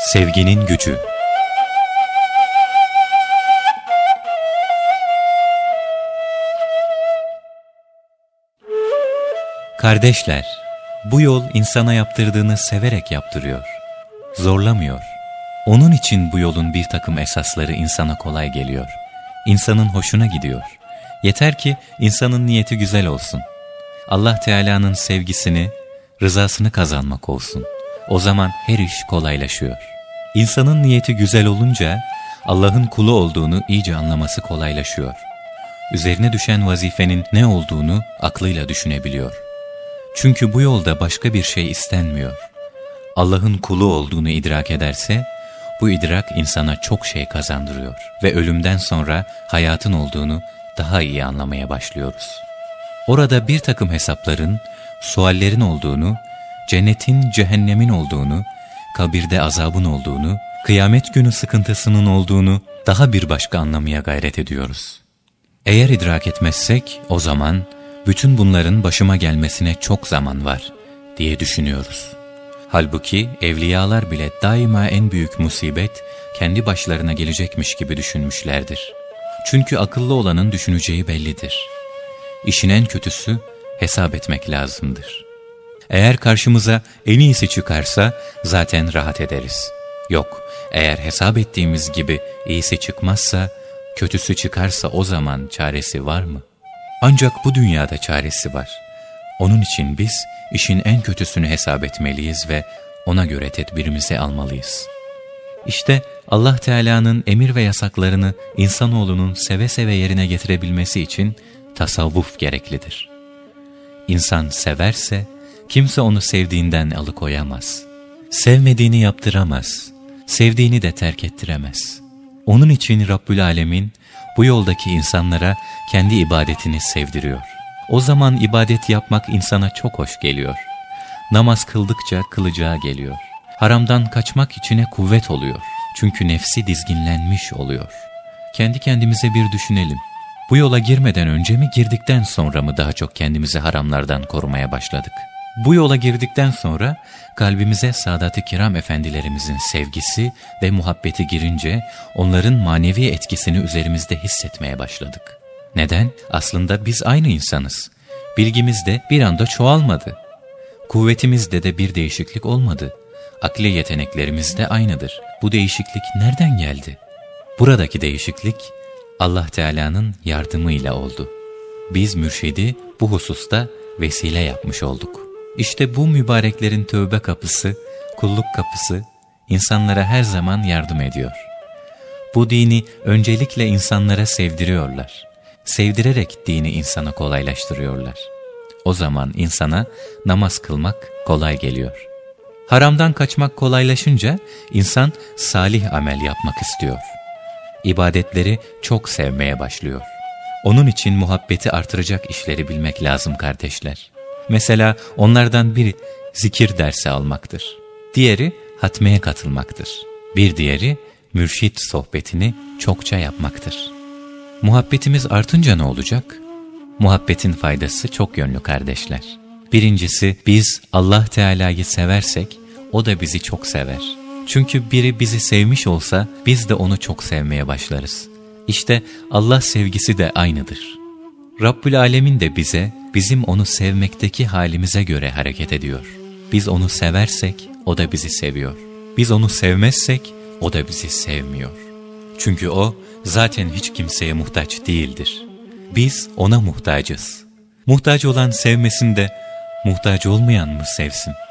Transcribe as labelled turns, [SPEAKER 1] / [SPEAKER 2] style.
[SPEAKER 1] Sevginin Gücü Kardeşler, bu yol insana yaptırdığını severek yaptırıyor. Zorlamıyor. Onun için bu yolun bir takım esasları insana kolay geliyor. İnsanın hoşuna gidiyor. Yeter ki insanın niyeti güzel olsun. Allah Teala'nın sevgisini, rızasını kazanmak olsun. O zaman her iş kolaylaşıyor. İnsanın niyeti güzel olunca Allah'ın kulu olduğunu iyice anlaması kolaylaşıyor. Üzerine düşen vazifenin ne olduğunu aklıyla düşünebiliyor. Çünkü bu yolda başka bir şey istenmiyor. Allah'ın kulu olduğunu idrak ederse, bu idrak insana çok şey kazandırıyor ve ölümden sonra hayatın olduğunu daha iyi anlamaya başlıyoruz. Orada bir takım hesapların, suallerin olduğunu, cennetin, cehennemin olduğunu, kabirde azabın olduğunu, kıyamet günü sıkıntısının olduğunu daha bir başka anlamaya gayret ediyoruz. Eğer idrak etmezsek o zaman bütün bunların başıma gelmesine çok zaman var diye düşünüyoruz. Halbuki evliyalar bile daima en büyük musibet kendi başlarına gelecekmiş gibi düşünmüşlerdir. Çünkü akıllı olanın düşüneceği bellidir. İşin en kötüsü hesap etmek lazımdır. Eğer karşımıza en iyisi çıkarsa zaten rahat ederiz. Yok, eğer hesap ettiğimiz gibi iyisi çıkmazsa, kötüsü çıkarsa o zaman çaresi var mı? Ancak bu dünyada çaresi var. Onun için biz işin en kötüsünü hesap etmeliyiz ve ona göre tedbirimizi almalıyız. İşte Allah Teala'nın emir ve yasaklarını insanoğlunun seve seve yerine getirebilmesi için tasavvuf gereklidir. İnsan severse kimse onu sevdiğinden alıkoyamaz. Sevmediğini yaptıramaz, sevdiğini de terk ettiremez. Onun için Rabbül Alemin bu yoldaki insanlara kendi ibadetini sevdiriyor. O zaman ibadet yapmak insana çok hoş geliyor. Namaz kıldıkça kılacağı geliyor. Haramdan kaçmak içine kuvvet oluyor. Çünkü nefsi dizginlenmiş oluyor. Kendi kendimize bir düşünelim. Bu yola girmeden önce mi girdikten sonra mı daha çok kendimizi haramlardan korumaya başladık? Bu yola girdikten sonra kalbimize Sadat-ı Kiram efendilerimizin sevgisi ve muhabbeti girince onların manevi etkisini üzerimizde hissetmeye başladık. Neden? Aslında biz aynı insanız. Bilgimiz de bir anda çoğalmadı. Kuvvetimizde de bir değişiklik olmadı. Akli yeteneklerimiz de aynıdır. Bu değişiklik nereden geldi? Buradaki değişiklik Allah Teala'nın yardımıyla oldu. Biz mürşidi bu hususta vesile yapmış olduk. İşte bu mübareklerin tövbe kapısı, kulluk kapısı insanlara her zaman yardım ediyor. Bu dini öncelikle insanlara sevdiriyorlar. Sevdirerek dini insana kolaylaştırıyorlar. O zaman insana namaz kılmak kolay geliyor. Haramdan kaçmak kolaylaşınca insan salih amel yapmak istiyor. İbadetleri çok sevmeye başlıyor. Onun için muhabbeti artıracak işleri bilmek lazım kardeşler. Mesela onlardan biri zikir dersi almaktır. Diğeri hatmeye katılmaktır. Bir diğeri mürşit sohbetini çokça yapmaktır. Muhabbetimiz artınca ne olacak? Muhabbetin faydası çok yönlü kardeşler. Birincisi biz Allah Teala'yı seversek o da bizi çok sever. Çünkü biri bizi sevmiş olsa biz de onu çok sevmeye başlarız. İşte Allah sevgisi de aynıdır. Rabbül Alemin de bize bizim onu sevmekteki halimize göre hareket ediyor. Biz onu seversek o da bizi seviyor. Biz onu sevmezsek o da bizi sevmiyor. Çünkü o zaten hiç kimseye muhtaç değildir. Biz ona muhtacız. Muhtaç olan sevmesin de muhtaç olmayan mı sevsin?''